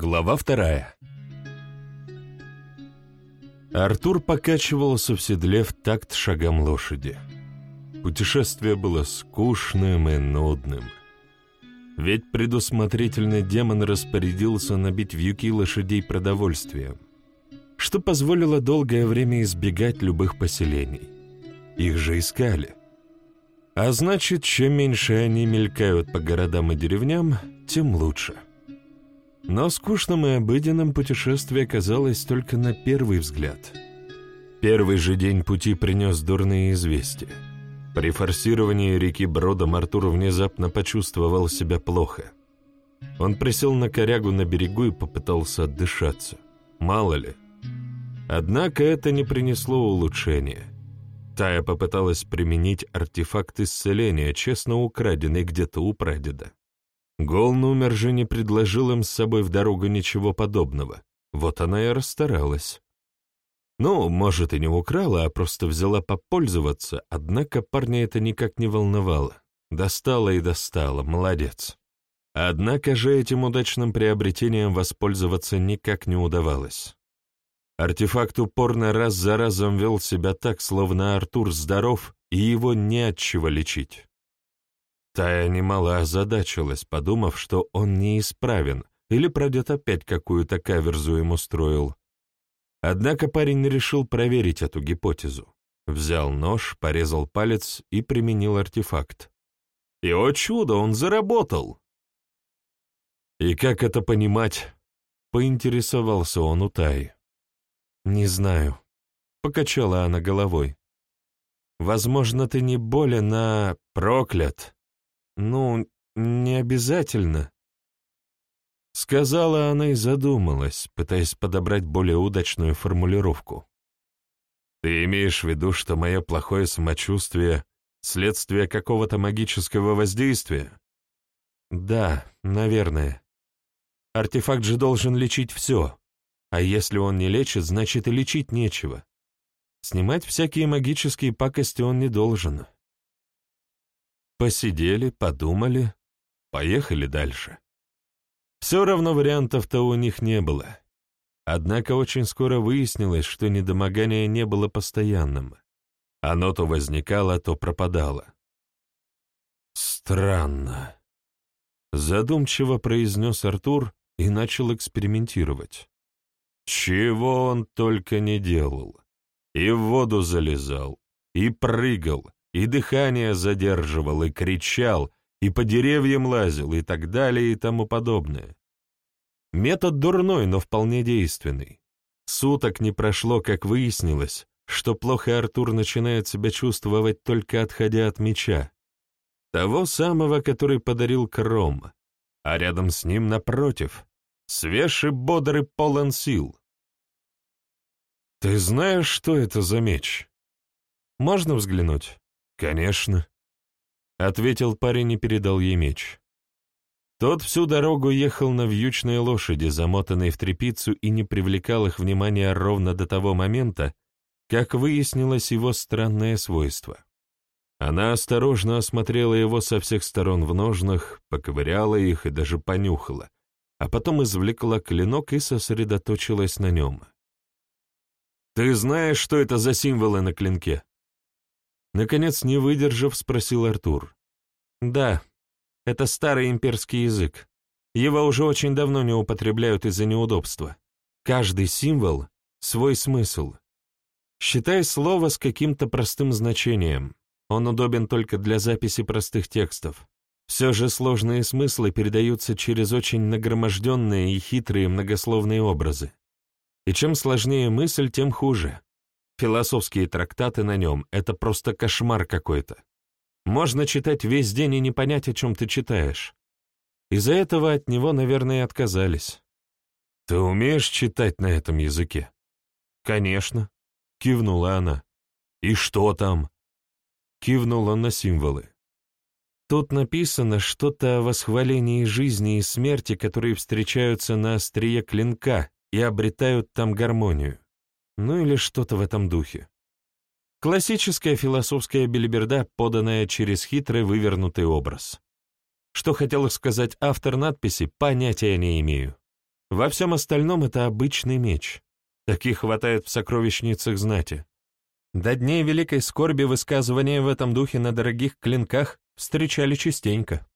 Глава вторая. Артур покачивался в седле в такт шагам лошади. Путешествие было скучным и нудным. Ведь предусмотрительный демон распорядился набить вьюки лошадей продовольствием, что позволило долгое время избегать любых поселений. Их же искали. А значит, чем меньше они мелькают по городам и деревням, тем лучше. Но скучным и обыденным путешествие казалось только на первый взгляд. Первый же день пути принес дурные известия. При форсировании реки Бродом Артур внезапно почувствовал себя плохо. Он присел на корягу на берегу и попытался отдышаться. Мало ли. Однако это не принесло улучшения. Тая попыталась применить артефакт исцеления, честно украденный где-то у прадеда. Голнумер же не предложил им с собой в дорогу ничего подобного. Вот она и расстаралась. Ну, может, и не украла, а просто взяла попользоваться, однако парня это никак не волновало. Достала и достала, молодец. Однако же этим удачным приобретением воспользоваться никак не удавалось. Артефакт упорно раз за разом вел себя так, словно Артур здоров, и его не от чего лечить. Тая немало озадачилась, подумав, что он неисправен, или прадед опять какую-то каверзу им устроил. Однако парень решил проверить эту гипотезу. Взял нож, порезал палец и применил артефакт. И, о чудо, он заработал! И как это понимать? Поинтересовался он у Таи. «Не знаю», — покачала она головой. «Возможно, ты не болен, а проклят. Ну, не обязательно. Сказала она и задумалась, пытаясь подобрать более удачную формулировку. «Ты имеешь в виду, что мое плохое самочувствие — следствие какого-то магического воздействия?» «Да, наверное. Артефакт же должен лечить все, а если он не лечит, значит и лечить нечего. Снимать всякие магические пакости он не должен». Посидели, подумали, поехали дальше. Все равно вариантов-то у них не было. Однако очень скоро выяснилось, что недомогание не было постоянным. Оно то возникало, то пропадало. «Странно», — задумчиво произнес Артур и начал экспериментировать. Чего он только не делал. И в воду залезал, и прыгал, и дыхание задерживал, и кричал, и по деревьям лазил, и так далее, и тому подобное. Метод дурной, но вполне действенный. Суток не прошло, как выяснилось, что плохо Артур начинает себя чувствовать только отходя от меча. Того самого, который подарил Кром, а рядом с ним, напротив, свеж и бодр и полон сил. «Ты знаешь, что это за меч?» «Можно взглянуть?» «Конечно», — ответил парень и передал ей меч. Тот всю дорогу ехал на вьючной лошади, замотанной в тряпицу, и не привлекал их внимания ровно до того момента, как выяснилось его странное свойство. Она осторожно осмотрела его со всех сторон в ножнах, поковыряла их и даже понюхала, а потом извлекла клинок и сосредоточилась на нем. «Ты знаешь, что это за символы на клинке?» Наконец, не выдержав, спросил Артур. «Да, это старый имперский язык. Его уже очень давно не употребляют из-за неудобства. Каждый символ — свой смысл. Считай слово с каким-то простым значением. Он удобен только для записи простых текстов. Все же сложные смыслы передаются через очень нагроможденные и хитрые многословные образы. И чем сложнее мысль, тем хуже. Философские трактаты на нем — это просто кошмар какой-то. Можно читать весь день и не понять, о чем ты читаешь. Из-за этого от него, наверное, отказались. «Ты умеешь читать на этом языке?» «Конечно», — кивнула она. «И что там?» Кивнул он на символы. Тут написано что-то о восхвалении жизни и смерти, которые встречаются на острие клинка и обретают там гармонию. Ну или что-то в этом духе. Классическая философская белиберда, поданная через хитрый вывернутый образ. Что хотел сказать автор надписи, понятия не имею. Во всем остальном это обычный меч. Таких хватает в сокровищницах знати. До дней великой скорби высказывания в этом духе на дорогих клинках встречали частенько.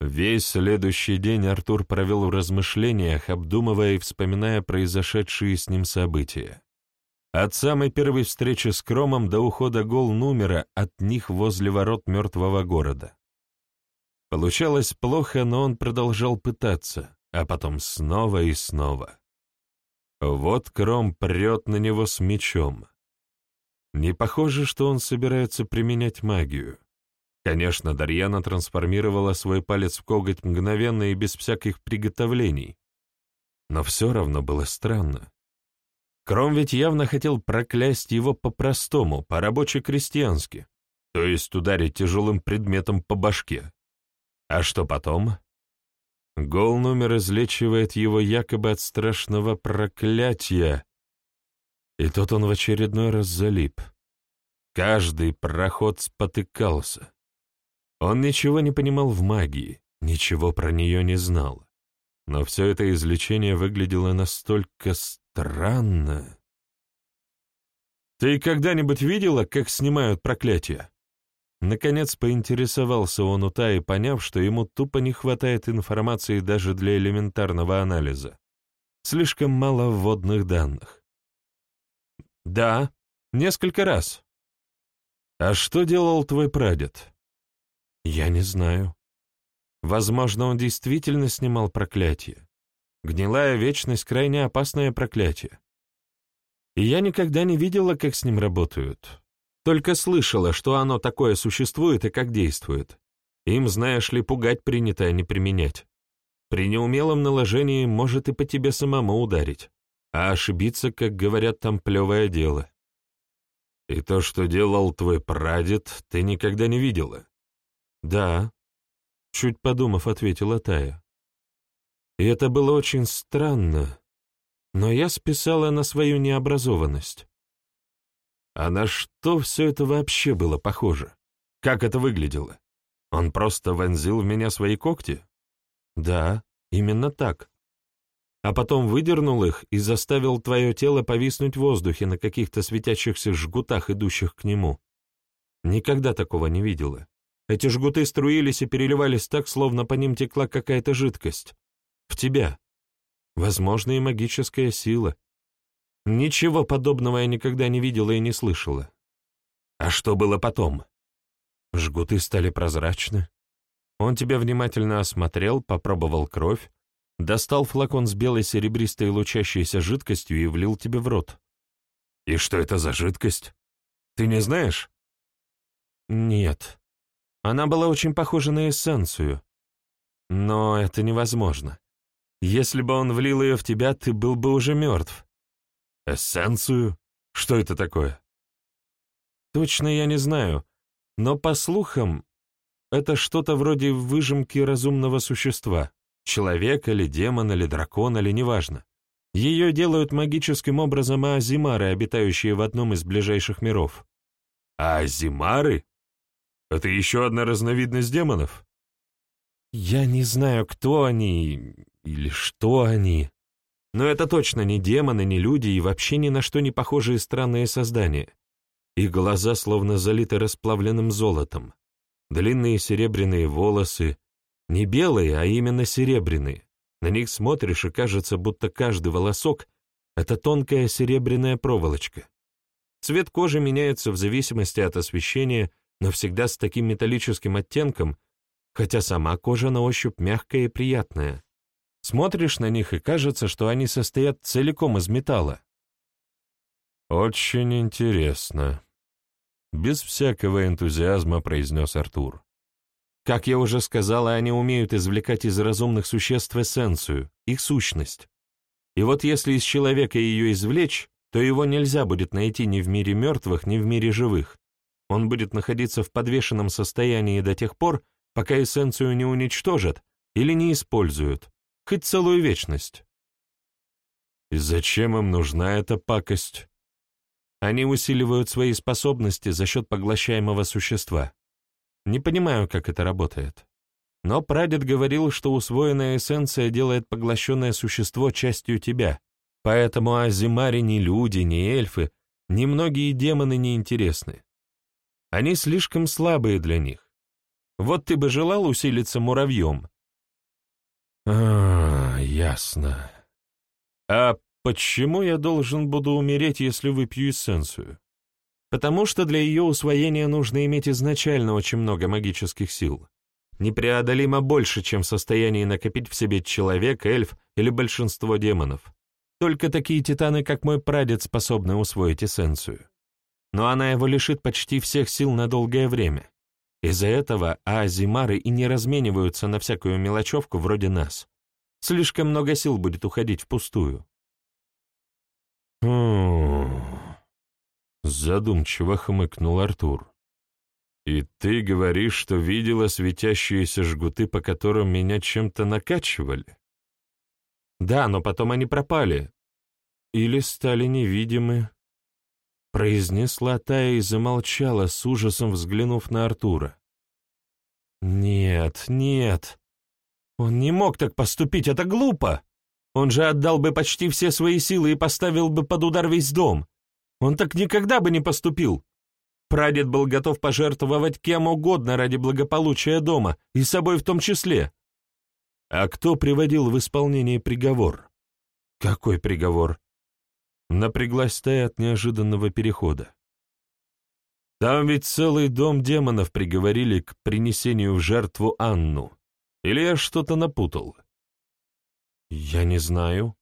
Весь следующий день Артур провел в размышлениях, обдумывая и вспоминая произошедшие с ним события. От самой первой встречи с Кромом до ухода гол номера от них возле ворот мертвого города. Получалось плохо, но он продолжал пытаться, а потом снова и снова. Вот Кром прет на него с мечом. Не похоже, что он собирается применять магию. Конечно, Дарьяна трансформировала свой палец в коготь мгновенно и без всяких приготовлений. Но все равно было странно. Кром ведь явно хотел проклясть его по-простому, по-рабоче-крестьянски, то есть ударить тяжелым предметом по башке. А что потом? Гол номер излечивает его якобы от страшного проклятия, и тут он в очередной раз залип. Каждый проход спотыкался. Он ничего не понимал в магии, ничего про нее не знал. Но все это излечение выглядело настолько странно. «Ты когда-нибудь видела, как снимают проклятие?» Наконец поинтересовался он у Таи, поняв, что ему тупо не хватает информации даже для элементарного анализа. Слишком мало вводных данных. «Да, несколько раз». «А что делал твой прадед?» Я не знаю. Возможно, он действительно снимал проклятие. Гнилая вечность — крайне опасное проклятие. И я никогда не видела, как с ним работают. Только слышала, что оно такое существует и как действует. Им, знаешь ли, пугать принято, а не применять. При неумелом наложении может и по тебе самому ударить. А ошибиться, как говорят, там плевое дело. И то, что делал твой прадед, ты никогда не видела. «Да», — чуть подумав, ответила Тая. И это было очень странно, но я списала на свою необразованность. А на что все это вообще было похоже? Как это выглядело? Он просто вонзил в меня свои когти? Да, именно так. А потом выдернул их и заставил твое тело повиснуть в воздухе на каких-то светящихся жгутах, идущих к нему. Никогда такого не видела. Эти жгуты струились и переливались так, словно по ним текла какая-то жидкость. В тебя. Возможно, и магическая сила. Ничего подобного я никогда не видела и не слышала. А что было потом? Жгуты стали прозрачны. Он тебя внимательно осмотрел, попробовал кровь, достал флакон с белой серебристой лучащейся жидкостью и влил тебе в рот. И что это за жидкость? Ты не знаешь? Нет. Она была очень похожа на эссенцию. Но это невозможно. Если бы он влил ее в тебя, ты был бы уже мертв. Эссенцию? Что это такое? Точно я не знаю, но по слухам, это что-то вроде выжимки разумного существа, человека или демона или дракона или неважно. Ее делают магическим образом азимары, обитающие в одном из ближайших миров. А азимары? Это еще одна разновидность демонов? Я не знаю, кто они или что они. Но это точно не демоны, не люди и вообще ни на что не похожие странные создания. Их глаза словно залиты расплавленным золотом. Длинные серебряные волосы. Не белые, а именно серебряные. На них смотришь, и кажется, будто каждый волосок — это тонкая серебряная проволочка. Цвет кожи меняется в зависимости от освещения — но всегда с таким металлическим оттенком, хотя сама кожа на ощупь мягкая и приятная. Смотришь на них, и кажется, что они состоят целиком из металла. «Очень интересно», — без всякого энтузиазма произнес Артур. «Как я уже сказала, они умеют извлекать из разумных существ эссенцию, их сущность. И вот если из человека ее извлечь, то его нельзя будет найти ни в мире мертвых, ни в мире живых. Он будет находиться в подвешенном состоянии до тех пор, пока эссенцию не уничтожат или не используют, хоть целую вечность. И зачем им нужна эта пакость? Они усиливают свои способности за счет поглощаемого существа. Не понимаю, как это работает. Но прадед говорил, что усвоенная эссенция делает поглощенное существо частью тебя, поэтому Азимари ни люди, ни эльфы, ни многие демоны не интересны. Они слишком слабые для них. Вот ты бы желал усилиться муравьем. А, ясно. А почему я должен буду умереть, если выпью эссенцию? Потому что для ее усвоения нужно иметь изначально очень много магических сил. Непреодолимо больше, чем в состоянии накопить в себе человек, эльф или большинство демонов. Только такие титаны, как мой прадед, способны усвоить эссенцию. Но она его лишит почти всех сил на долгое время. Из-за этого аазимары и не размениваются на всякую мелочевку вроде нас. Слишком много сил будет уходить впустую. «Хм...» Задумчиво хмыкнул Артур. «И ты говоришь, что видела светящиеся жгуты, по которым меня чем-то накачивали?» Да, но потом они пропали. Или стали невидимы. Произнесла Тая и замолчала, с ужасом взглянув на Артура. Нет, нет. Он не мог так поступить, это глупо. Он же отдал бы почти все свои силы и поставил бы под удар весь дом. Он так никогда бы не поступил. Прадед был готов пожертвовать кем угодно ради благополучия дома, и собой в том числе. А кто приводил в исполнение приговор? Какой приговор? Напряглась Тая от неожиданного перехода. Там ведь целый дом демонов приговорили к принесению в жертву Анну. Или я что-то напутал? Я не знаю.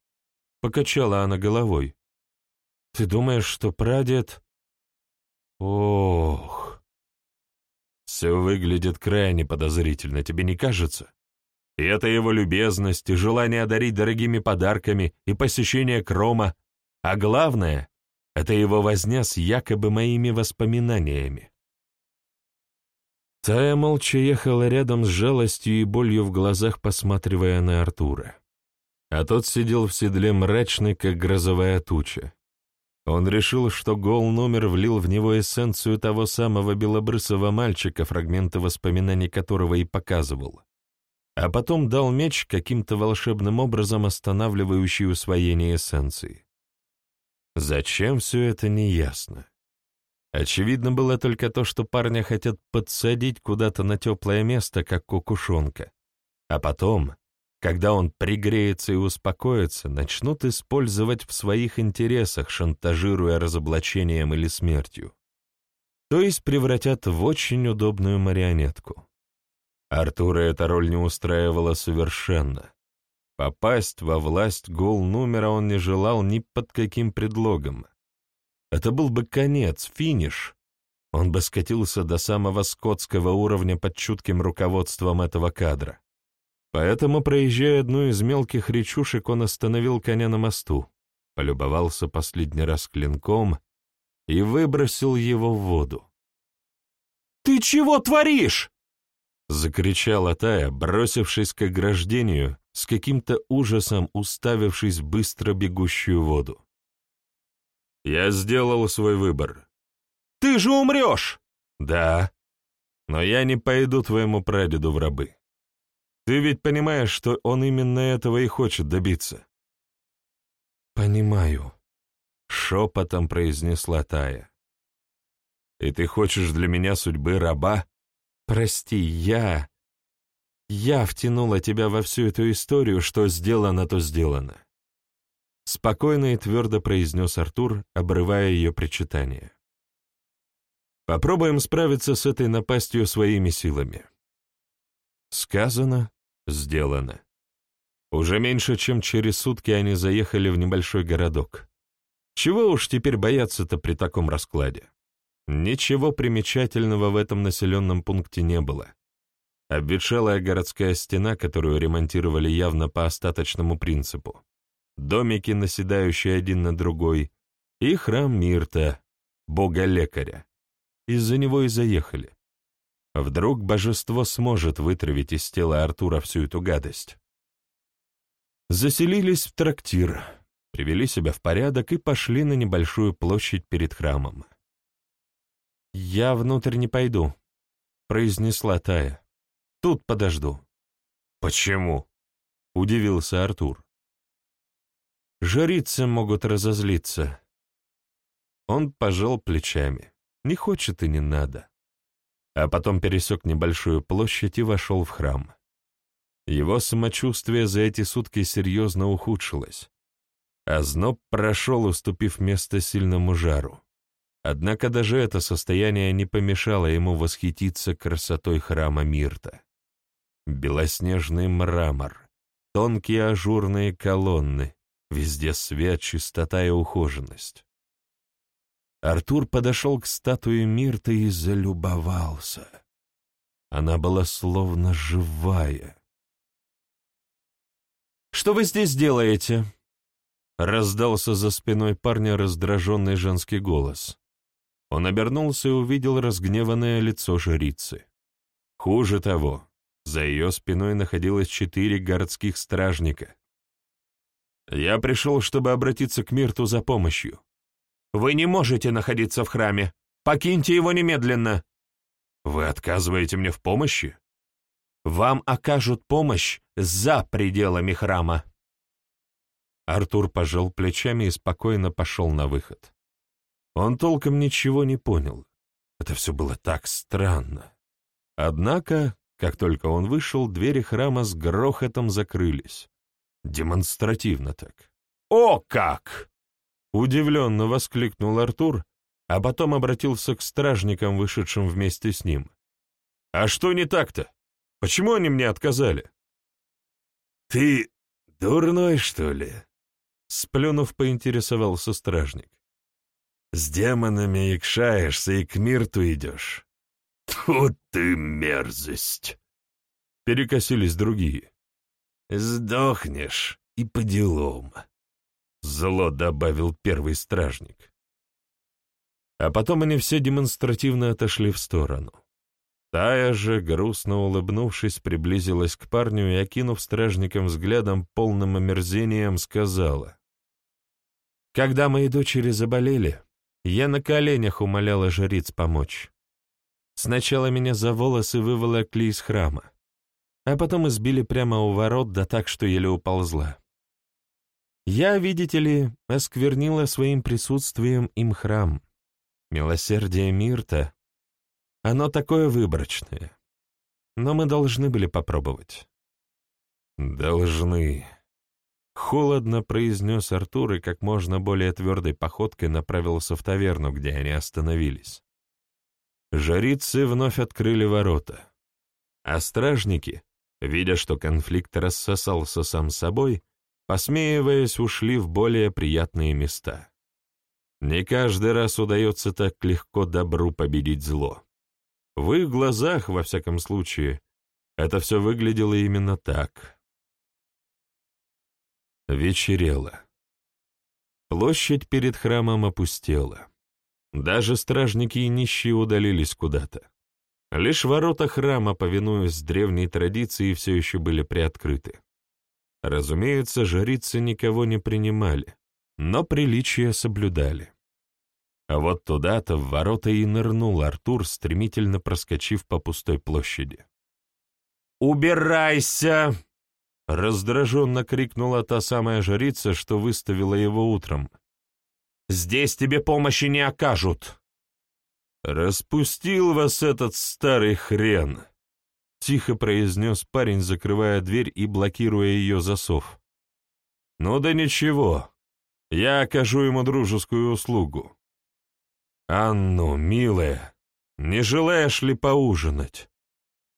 Покачала она головой. Ты думаешь, что прадед... Ох... Все выглядит крайне подозрительно, тебе не кажется? И это его любезность, и желание одарить дорогими подарками, и посещение Крома, а главное — это его возня с якобы моими воспоминаниями. Тая молча ехала рядом с жалостью и болью в глазах, посматривая на Артура. А тот сидел в седле мрачный, как грозовая туча. Он решил, что гол номер влил в него эссенцию того самого белобрысого мальчика, фрагменты воспоминаний которого и показывал а потом дал меч, каким-то волшебным образом останавливающий усвоение эссенции. Зачем все это, неясно. Очевидно было только то, что парня хотят подсадить куда-то на теплое место, как кукушонка, а потом, когда он пригреется и успокоится, начнут использовать в своих интересах, шантажируя разоблачением или смертью. То есть превратят в очень удобную марионетку. Артура эта роль не устраивала совершенно. Попасть во власть гол номера он не желал ни под каким предлогом. Это был бы конец, финиш. Он бы скатился до самого скотского уровня под чутким руководством этого кадра. Поэтому, проезжая одну из мелких речушек, он остановил коня на мосту, полюбовался последний раз клинком и выбросил его в воду. «Ты чего творишь?» Закричала Тая, бросившись к ограждению, с каким-то ужасом уставившись в быстро бегущую воду. «Я сделал свой выбор». «Ты же умрешь!» «Да, но я не пойду твоему прадеду в рабы. Ты ведь понимаешь, что он именно этого и хочет добиться?» «Понимаю», — шепотом произнесла Тая. «И ты хочешь для меня судьбы раба?» Прости, я... Я втянула тебя во всю эту историю, что сделано, то сделано. Спокойно и твердо произнес Артур, обрывая ее причитание. Попробуем справиться с этой напастью своими силами. Сказано, сделано. Уже меньше, чем через сутки они заехали в небольшой городок. Чего уж теперь бояться-то при таком раскладе? Ничего примечательного в этом населенном пункте не было. Обветшалая городская стена, которую ремонтировали явно по остаточному принципу, домики, наседающие один на другой, и храм Мирта, бога-лекаря. Из-за него и заехали. Вдруг божество сможет вытравить из тела Артура всю эту гадость. Заселились в трактир, привели себя в порядок и пошли на небольшую площадь перед храмом. «Я внутрь не пойду», — произнесла Тая. «Тут подожду. «Почему?» — удивился Артур. «Жрицы могут разозлиться». Он пожал плечами. «Не хочет и не надо». А потом пересек небольшую площадь и вошел в храм. Его самочувствие за эти сутки серьезно ухудшилось. А зноб прошел, уступив место сильному жару. Однако даже это состояние не помешало ему восхититься красотой храма Мирта. Белоснежный мрамор, тонкие ажурные колонны, везде свет, чистота и ухоженность. Артур подошел к статуе Мирта и залюбовался. Она была словно живая. «Что вы здесь делаете?» Раздался за спиной парня раздраженный женский голос. Он обернулся и увидел разгневанное лицо жрицы. Хуже того, за ее спиной находилось четыре городских стражника. «Я пришел, чтобы обратиться к Мирту за помощью». «Вы не можете находиться в храме. Покиньте его немедленно». «Вы отказываете мне в помощи?» «Вам окажут помощь за пределами храма». Артур пожал плечами и спокойно пошел на выход. Он толком ничего не понял. Это все было так странно. Однако, как только он вышел, двери храма с грохотом закрылись. Демонстративно так. «О, как!» — удивленно воскликнул Артур, а потом обратился к стражникам, вышедшим вместе с ним. «А что не так-то? Почему они мне отказали?» «Ты дурной, что ли?» Сплюнув, поинтересовался стражник. «С демонами икшаешься и к мирту идешь. Тут ты мерзость!» Перекосились другие. «Сдохнешь и по делам», — зло добавил первый стражник. А потом они все демонстративно отошли в сторону. Тая же, грустно улыбнувшись, приблизилась к парню и, окинув стражником взглядом полным омерзением, сказала. «Когда мои дочери заболели, я на коленях умоляла жриц помочь. Сначала меня за волосы выволокли из храма, а потом избили прямо у ворот, да так, что еле уползла. Я, видите ли, осквернила своим присутствием им храм. Милосердие Мирта оно такое выборочное. Но мы должны были попробовать. «Должны», — холодно произнес Артур и как можно более твердой походкой направился в таверну, где они остановились. Жрицы вновь открыли ворота, а стражники, видя, что конфликт рассосался сам собой, посмеиваясь, ушли в более приятные места. Не каждый раз удается так легко добру победить зло. В их глазах, во всяком случае, это все выглядело именно так. Вечерело. Площадь перед храмом опустела. Даже стражники и нищие удалились куда-то. Лишь ворота храма, повинуясь древней традиции, все еще были приоткрыты. Разумеется, жрицы никого не принимали, но приличия соблюдали. А вот туда-то в ворота и нырнул Артур, стремительно проскочив по пустой площади. «Убирайся!» — раздраженно крикнула та самая жрица, что выставила его утром. «Здесь тебе помощи не окажут!» «Распустил вас этот старый хрен!» — тихо произнес парень, закрывая дверь и блокируя ее засов. «Ну да ничего, я окажу ему дружескую услугу. «Анну, милая, не желаешь ли поужинать?»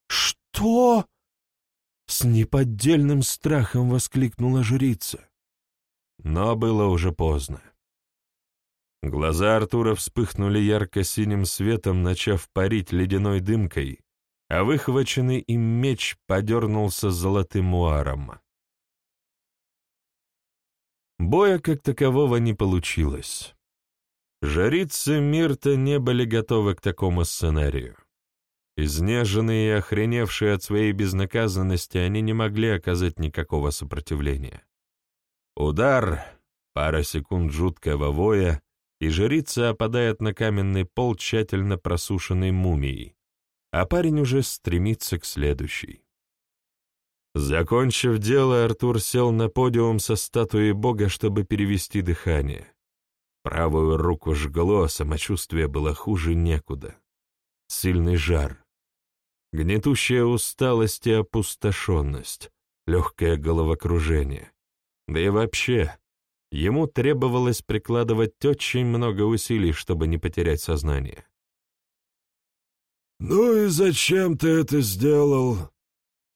«Что?» С неподдельным страхом воскликнула жрица. Но было уже поздно. Глаза Артура вспыхнули ярко-синим светом, начав парить ледяной дымкой, а выхваченный им меч подернулся золотым муаром. Боя как такового не получилось. Жрицы Мирта не были готовы к такому сценарию. Изнеженные и охреневшие от своей безнаказанности, они не могли оказать никакого сопротивления. Удар, пара секунд жуткого воя, и жрица опадает на каменный пол тщательно просушенной мумией, а парень уже стремится к следующей. Закончив дело, Артур сел на подиум со статуей Бога, чтобы перевести дыхание. Правую руку жгло, а самочувствие было хуже некуда. Сильный жар. Гнетущая усталость и опустошенность, легкое головокружение. Да и вообще, ему требовалось прикладывать очень много усилий, чтобы не потерять сознание. «Ну и зачем ты это сделал?»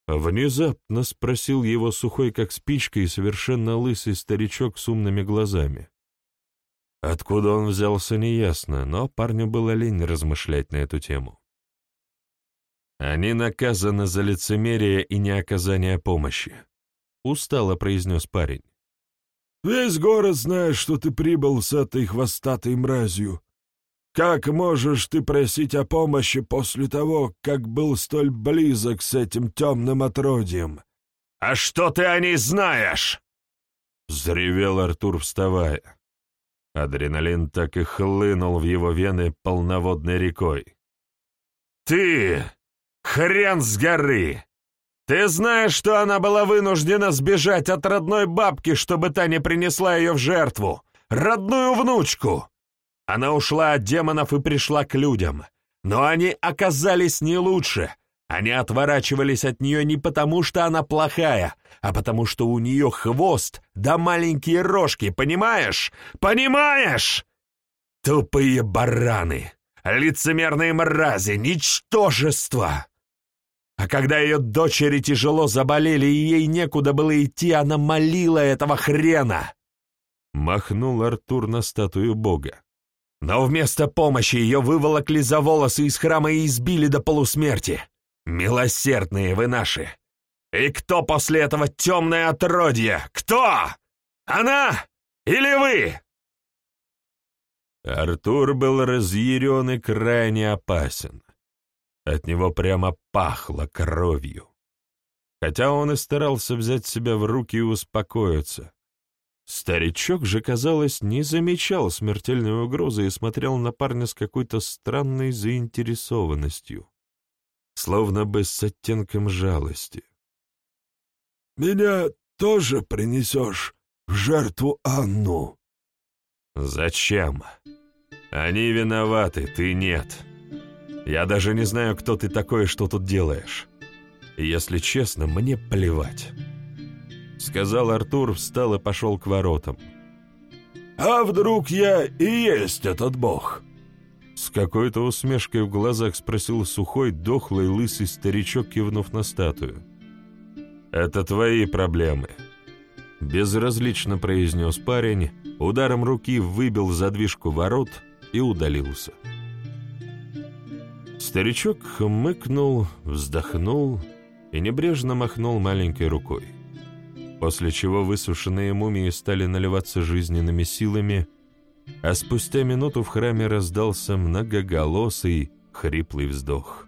Внезапно спросил его сухой, как спичка, и совершенно лысый старичок с умными глазами. Откуда он взялся, неясно, но парню было лень размышлять на эту тему. «Они наказаны за лицемерие и неоказание помощи», — устало произнес парень. «Весь город знает, что ты прибыл с этой хвостатой мразью. Как можешь ты просить о помощи после того, как был столь близок с этим темным отродьем?» «А что ты о ней знаешь?» — взревел Артур, вставая. Адреналин так и хлынул в его вены полноводной рекой. «Ты! Хрен с горы! Ты знаешь, что она была вынуждена сбежать от родной бабки, чтобы та не принесла ее в жертву? Родную внучку! Она ушла от демонов и пришла к людям. Но они оказались не лучше. Они отворачивались от нее не потому, что она плохая, а потому, что у нее хвост да маленькие рожки, понимаешь? Понимаешь? Тупые бараны, лицемерные мрази, ничтожество. А когда ее дочери тяжело заболели и ей некуда было идти, она молила этого хрена. Махнул Артур на статую бога. Но вместо помощи ее выволокли за волосы из храма и избили до полусмерти. Милосердные вы наши! И кто после этого темное отродье? Кто? Она или вы?» Артур был разъярен и крайне опасен. От него прямо пахло кровью. Хотя он и старался взять себя в руки и успокоиться, Старичок же, казалось, не замечал смертельной угрозы и смотрел на парня с какой-то странной заинтересованностью, словно бы с оттенком жалости. «Меня тоже принесешь в жертву Анну?» «Зачем? Они виноваты, ты нет. Я даже не знаю, кто ты такой и что тут делаешь. если честно, мне плевать». — сказал Артур, встал и пошел к воротам. «А вдруг я и есть этот бог?» С какой-то усмешкой в глазах спросил сухой, дохлый, лысый старичок, кивнув на статую. «Это твои проблемы», — безразлично произнес парень, ударом руки выбил задвижку ворот и удалился. Старичок хмыкнул, вздохнул и небрежно махнул маленькой рукой после чего высушенные мумии стали наливаться жизненными силами, а спустя минуту в храме раздался многоголосый, хриплый вздох.